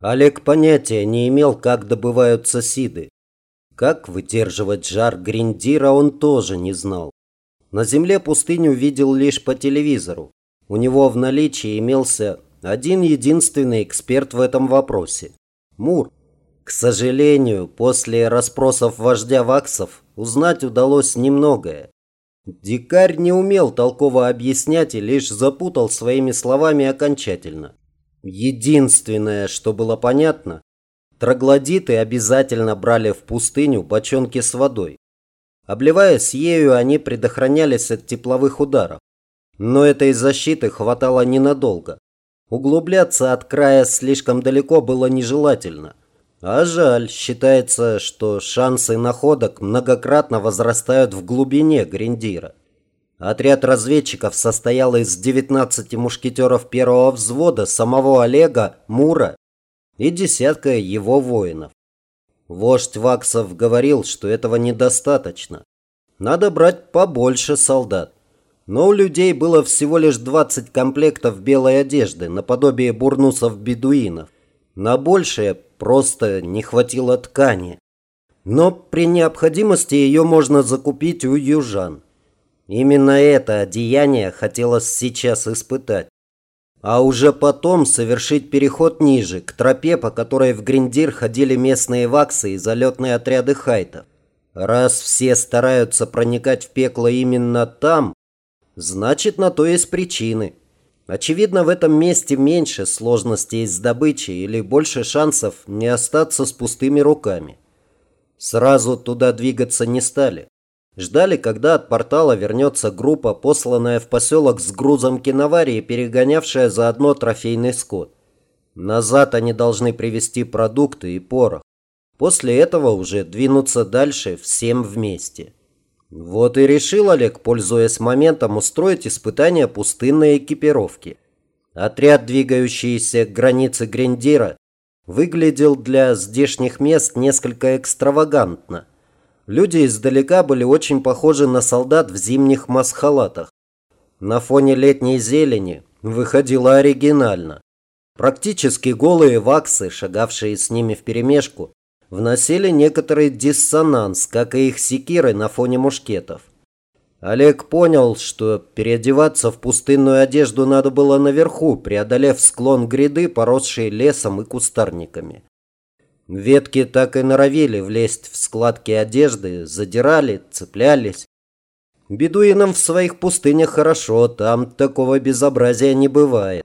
Олег понятия не имел, как добываются сиды. Как выдерживать жар гриндира он тоже не знал. На земле пустыню видел лишь по телевизору. У него в наличии имелся один единственный эксперт в этом вопросе – Мур. К сожалению, после расспросов вождя ваксов узнать удалось немногое. Дикарь не умел толково объяснять и лишь запутал своими словами окончательно. Единственное, что было понятно, троглодиты обязательно брали в пустыню бочонки с водой. Обливаясь ею, они предохранялись от тепловых ударов. Но этой защиты хватало ненадолго. Углубляться от края слишком далеко было нежелательно. А жаль, считается, что шансы находок многократно возрастают в глубине Гриндира. Отряд разведчиков состоял из 19 мушкетеров первого взвода, самого Олега, Мура и десятка его воинов. Вождь Ваксов говорил, что этого недостаточно. Надо брать побольше солдат. Но у людей было всего лишь 20 комплектов белой одежды, наподобие бурнусов-бедуинов. На большее просто не хватило ткани. Но при необходимости ее можно закупить у южан. Именно это одеяние хотелось сейчас испытать. А уже потом совершить переход ниже, к тропе, по которой в Гриндир ходили местные ваксы и залетные отряды хайтов. Раз все стараются проникать в пекло именно там, значит на то есть причины. Очевидно, в этом месте меньше сложностей с добычей или больше шансов не остаться с пустыми руками. Сразу туда двигаться не стали. Ждали, когда от портала вернется группа, посланная в поселок с грузом киноварии, перегонявшая заодно трофейный скот. Назад они должны привезти продукты и порох. После этого уже двинуться дальше всем вместе. Вот и решил Олег, пользуясь моментом, устроить испытание пустынной экипировки. Отряд, двигающийся к границе Грендира, выглядел для здешних мест несколько экстравагантно. Люди издалека были очень похожи на солдат в зимних масхалатах. На фоне летней зелени выходило оригинально. Практически голые ваксы, шагавшие с ними вперемешку, вносили некоторый диссонанс, как и их секиры на фоне мушкетов. Олег понял, что переодеваться в пустынную одежду надо было наверху, преодолев склон гряды, поросшие лесом и кустарниками. Ветки так и норовили влезть в складки одежды, задирали, цеплялись. Бедуинам в своих пустынях хорошо, там такого безобразия не бывает.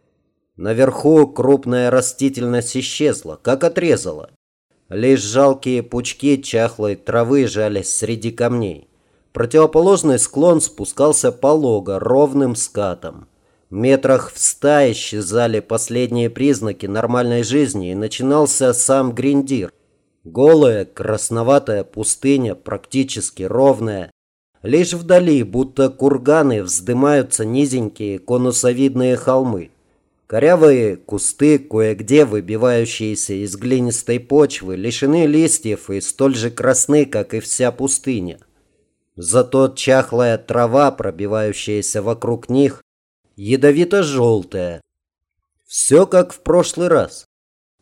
Наверху крупная растительность исчезла, как отрезала. Лишь жалкие пучки чахлой травы жались среди камней. Противоположный склон спускался полого, ровным скатом. Метрах в ста исчезали последние признаки нормальной жизни, и начинался сам Гриндир. Голая, красноватая пустыня, практически ровная. Лишь вдали, будто курганы, вздымаются низенькие конусовидные холмы. Корявые кусты, кое-где выбивающиеся из глинистой почвы, лишены листьев и столь же красны, как и вся пустыня. Зато чахлая трава, пробивающаяся вокруг них, ядовито-желтая. Все как в прошлый раз.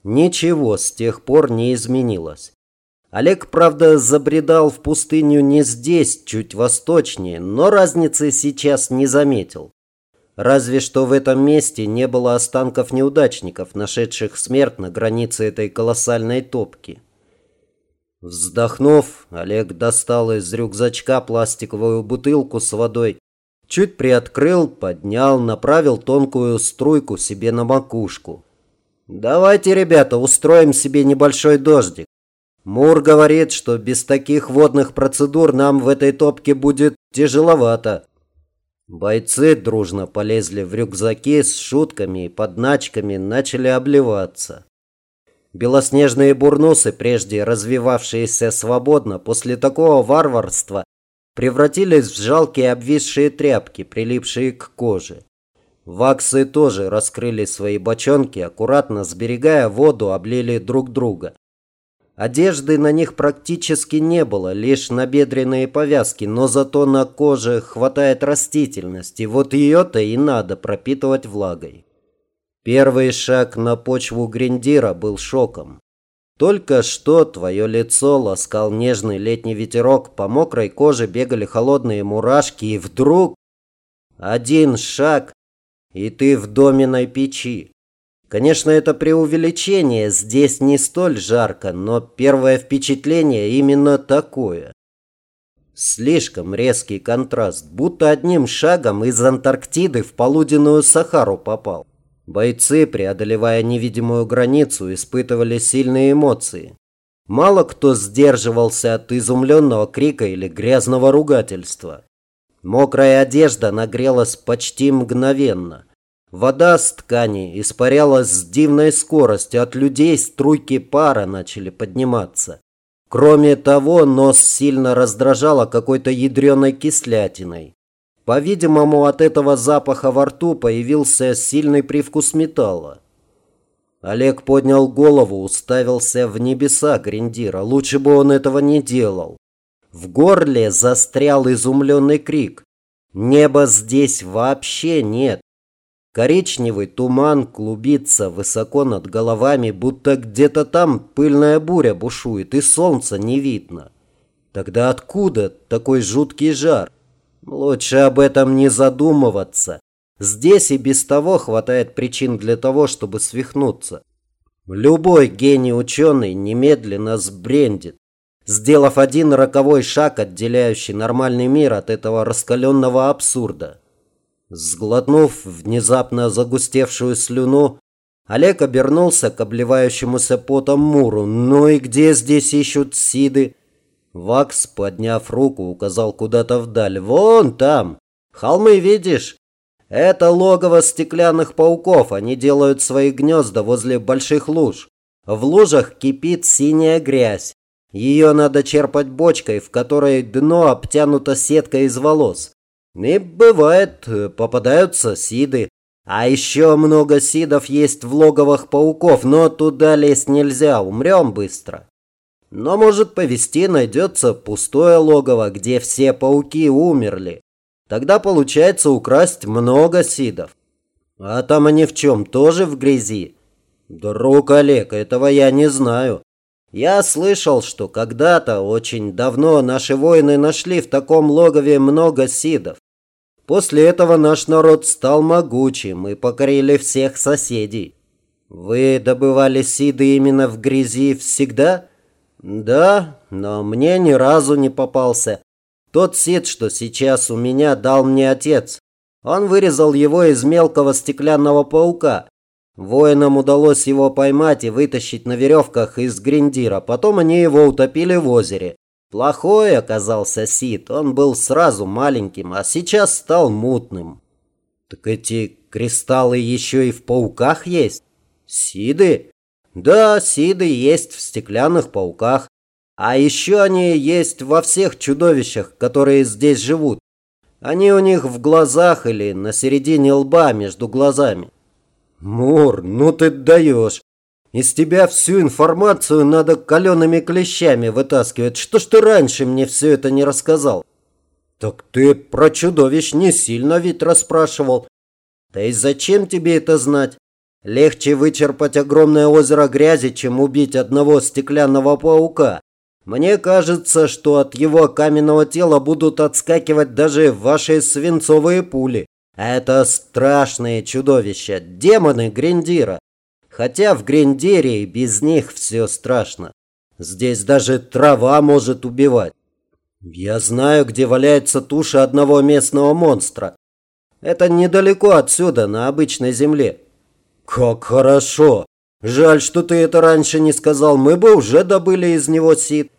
Ничего с тех пор не изменилось. Олег, правда, забредал в пустыню не здесь, чуть восточнее, но разницы сейчас не заметил. Разве что в этом месте не было останков неудачников, нашедших смерть на границе этой колоссальной топки. Вздохнув, Олег достал из рюкзачка пластиковую бутылку с водой Чуть приоткрыл, поднял, направил тонкую струйку себе на макушку. «Давайте, ребята, устроим себе небольшой дождик. Мур говорит, что без таких водных процедур нам в этой топке будет тяжеловато». Бойцы дружно полезли в рюкзаки с шутками и подначками, начали обливаться. Белоснежные бурнусы, прежде развивавшиеся свободно, после такого варварства превратились в жалкие обвисшие тряпки, прилипшие к коже. Ваксы тоже раскрыли свои бочонки, аккуратно сберегая воду, облили друг друга. Одежды на них практически не было, лишь набедренные повязки, но зато на коже хватает растительности, вот ее-то и надо пропитывать влагой. Первый шаг на почву Гриндира был шоком. Только что твое лицо ласкал нежный летний ветерок, по мокрой коже бегали холодные мурашки, и вдруг один шаг, и ты в доменной печи. Конечно, это преувеличение, здесь не столь жарко, но первое впечатление именно такое. Слишком резкий контраст, будто одним шагом из Антарктиды в полуденную Сахару попал. Бойцы, преодолевая невидимую границу, испытывали сильные эмоции. Мало кто сдерживался от изумленного крика или грязного ругательства. Мокрая одежда нагрелась почти мгновенно – Вода с ткани испарялась с дивной скоростью, от людей струйки пара начали подниматься. Кроме того, нос сильно раздражало какой-то ядреной кислятиной. По-видимому, от этого запаха во рту появился сильный привкус металла. Олег поднял голову, уставился в небеса Гриндира. Лучше бы он этого не делал. В горле застрял изумленный крик. Неба здесь вообще нет. Коричневый туман клубится высоко над головами, будто где-то там пыльная буря бушует, и солнца не видно. Тогда откуда такой жуткий жар? Лучше об этом не задумываться. Здесь и без того хватает причин для того, чтобы свихнуться. Любой гений ученый немедленно сбрендит, сделав один роковой шаг, отделяющий нормальный мир от этого раскаленного абсурда. Сглотнув внезапно загустевшую слюну, Олег обернулся к обливающемуся потом Муру. «Ну и где здесь ищут Сиды?» Вакс, подняв руку, указал куда-то вдаль. «Вон там! Холмы видишь? Это логово стеклянных пауков. Они делают свои гнезда возле больших луж. В лужах кипит синяя грязь. Ее надо черпать бочкой, в которой дно обтянуто сеткой из волос. И бывает, э, попадаются сиды. А еще много сидов есть в логовах пауков, но туда лезть нельзя, умрем быстро. Но может повести, найдется пустое логово, где все пауки умерли. Тогда получается украсть много сидов. А там они в чем, тоже в грязи? Друг Олег, этого я не знаю. Я слышал, что когда-то, очень давно, наши воины нашли в таком логове много сидов. После этого наш народ стал могучим и покорили всех соседей. Вы добывали сиды именно в грязи всегда? Да, но мне ни разу не попался. Тот сид, что сейчас у меня, дал мне отец. Он вырезал его из мелкого стеклянного паука. Воинам удалось его поймать и вытащить на веревках из гриндира. Потом они его утопили в озере. Плохой оказался Сид, он был сразу маленьким, а сейчас стал мутным. Так эти кристаллы еще и в пауках есть? Сиды? Да, сиды есть в стеклянных пауках. А еще они есть во всех чудовищах, которые здесь живут. Они у них в глазах или на середине лба между глазами. Мур, ну ты даешь. Из тебя всю информацию надо калеными клещами вытаскивать. Что ж ты раньше мне все это не рассказал? Так ты про чудовищ не сильно ведь расспрашивал. Да и зачем тебе это знать? Легче вычерпать огромное озеро грязи, чем убить одного стеклянного паука. Мне кажется, что от его каменного тела будут отскакивать даже ваши свинцовые пули. Это страшные чудовища, демоны Гриндира. Хотя в Грендерии без них все страшно. Здесь даже трава может убивать. Я знаю, где валяется туша одного местного монстра. Это недалеко отсюда, на обычной земле. Как хорошо. Жаль, что ты это раньше не сказал. Мы бы уже добыли из него сит.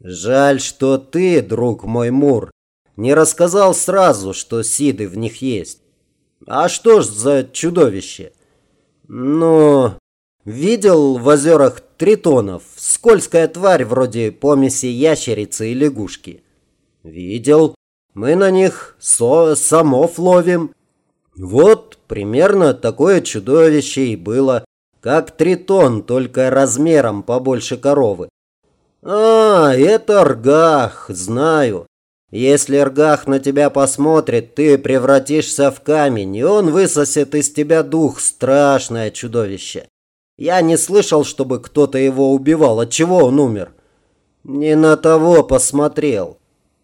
Жаль, что ты, друг мой Мур, не рассказал сразу, что сиды в них есть. А что ж за чудовище? Ну, видел в озерах тритонов, скользкая тварь вроде помеси ящерицы и лягушки. Видел. Мы на них со самов ловим. Вот примерно такое чудовище и было, как тритон, только размером побольше коровы. А, это аргах, знаю. Если Ргах на тебя посмотрит, ты превратишься в камень, и он высосет из тебя дух, страшное чудовище. Я не слышал, чтобы кто-то его убивал. От чего он умер? Не на того посмотрел.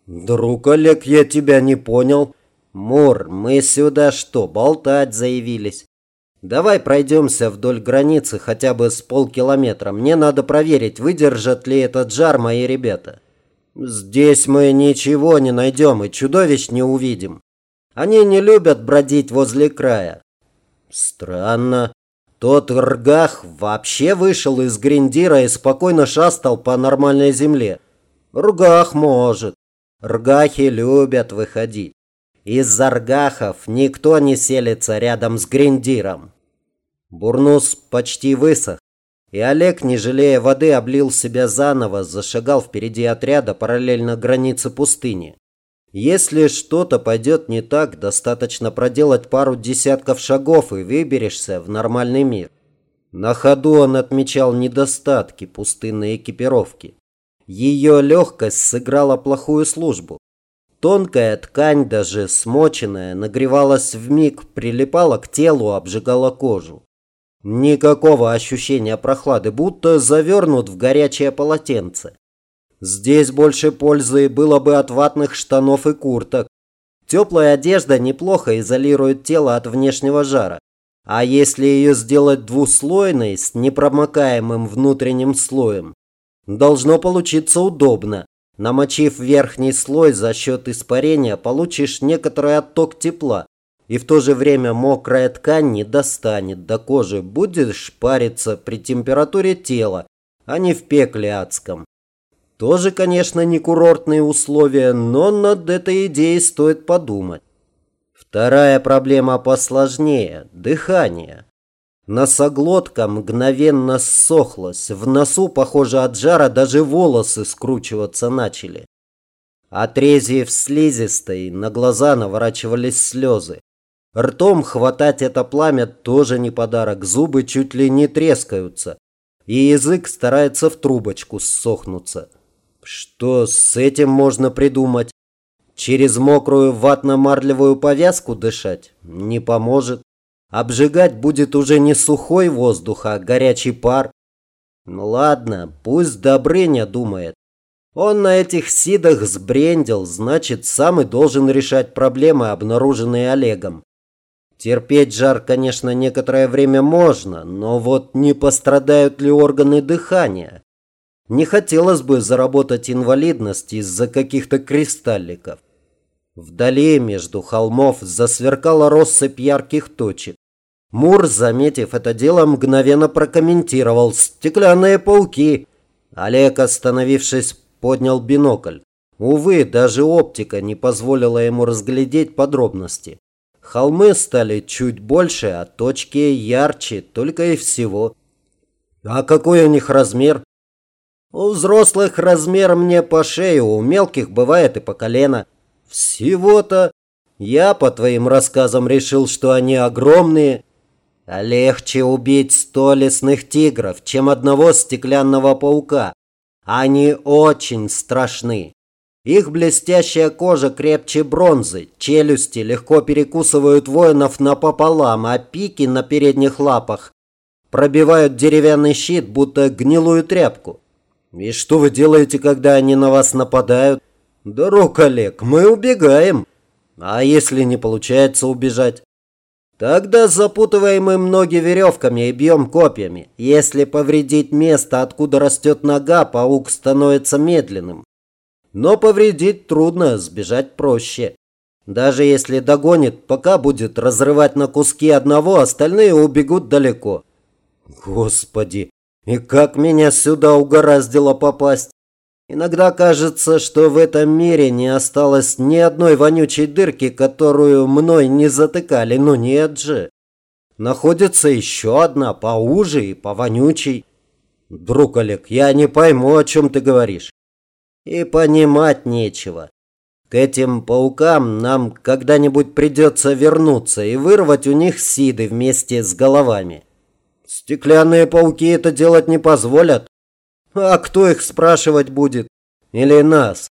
Друг Олег, я тебя не понял. Мур, мы сюда что, болтать заявились? Давай пройдемся вдоль границы хотя бы с полкилометра. Мне надо проверить, выдержат ли этот жар мои ребята. Здесь мы ничего не найдем и чудовищ не увидим. Они не любят бродить возле края. Странно. Тот Ргах вообще вышел из Гриндира и спокойно шастал по нормальной земле. Ргах может. Ргахи любят выходить. Из-за ргахов никто не селится рядом с Гриндиром. Бурнус почти высох, и Олег, не жалея воды, облил себя заново, зашагал впереди отряда параллельно границе пустыни. Если что-то пойдет не так, достаточно проделать пару десятков шагов и выберешься в нормальный мир. На ходу он отмечал недостатки пустынной экипировки. Ее легкость сыграла плохую службу. Тонкая ткань, даже смоченная, нагревалась в миг, прилипала к телу, обжигала кожу. Никакого ощущения прохлады, будто завернут в горячее полотенце. Здесь больше пользы было бы от ватных штанов и курток. Теплая одежда неплохо изолирует тело от внешнего жара. А если ее сделать двуслойной с непромокаемым внутренним слоем, должно получиться удобно. Намочив верхний слой за счет испарения, получишь некоторый отток тепла, и в то же время мокрая ткань не достанет до кожи. Будешь париться при температуре тела, а не в пекле адском. Тоже, конечно, не курортные условия, но над этой идеей стоит подумать. Вторая проблема посложнее – дыхание. Носоглотка мгновенно ссохлась, в носу, похоже, от жара даже волосы скручиваться начали. Отрезив слизистой, на глаза наворачивались слезы. Ртом хватать это пламя тоже не подарок, зубы чуть ли не трескаются, и язык старается в трубочку ссохнуться. Что с этим можно придумать? Через мокрую ватно-марлевую повязку дышать? Не поможет. Обжигать будет уже не сухой воздух, а горячий пар. Ну ладно, пусть Добрыня думает. Он на этих сидах сбрендил, значит, сам и должен решать проблемы, обнаруженные Олегом. Терпеть жар, конечно, некоторое время можно, но вот не пострадают ли органы дыхания? Не хотелось бы заработать инвалидность из-за каких-то кристалликов. Вдали между холмов засверкала россыпь ярких точек. Мур, заметив это дело, мгновенно прокомментировал «Стеклянные пауки». Олег, остановившись, поднял бинокль. Увы, даже оптика не позволила ему разглядеть подробности. Холмы стали чуть больше, а точки ярче, только и всего. А какой у них размер? У взрослых размер мне по шею, у мелких бывает и по колено. Всего-то я по твоим рассказам решил, что они огромные. А легче убить сто лесных тигров, чем одного стеклянного паука. Они очень страшны. Их блестящая кожа крепче бронзы, челюсти легко перекусывают воинов напополам, а пики на передних лапах пробивают деревянный щит, будто гнилую тряпку. И что вы делаете, когда они на вас нападают? Друг Олег, мы убегаем. А если не получается убежать? Тогда запутываем им ноги веревками и бьем копьями. Если повредить место, откуда растет нога, паук становится медленным. Но повредить трудно, сбежать проще. Даже если догонит, пока будет разрывать на куски одного, остальные убегут далеко. Господи, и как меня сюда угораздило попасть? Иногда кажется, что в этом мире не осталось ни одной вонючей дырки, которую мной не затыкали, но нет же. Находится еще одна, поуже и повонючей. Друг Олег, я не пойму, о чем ты говоришь. И понимать нечего. К этим паукам нам когда-нибудь придется вернуться и вырвать у них сиды вместе с головами. Стеклянные пауки это делать не позволят. А кто их спрашивать будет? Или нас?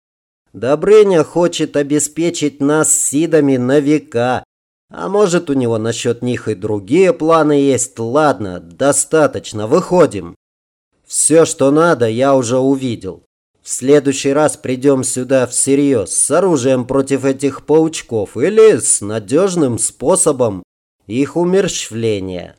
Добрыня хочет обеспечить нас сидами на века. А может, у него насчет них и другие планы есть. Ладно, достаточно, выходим. Все, что надо, я уже увидел. В следующий раз придем сюда всерьез, с оружием против этих паучков или с надежным способом их умерщвления.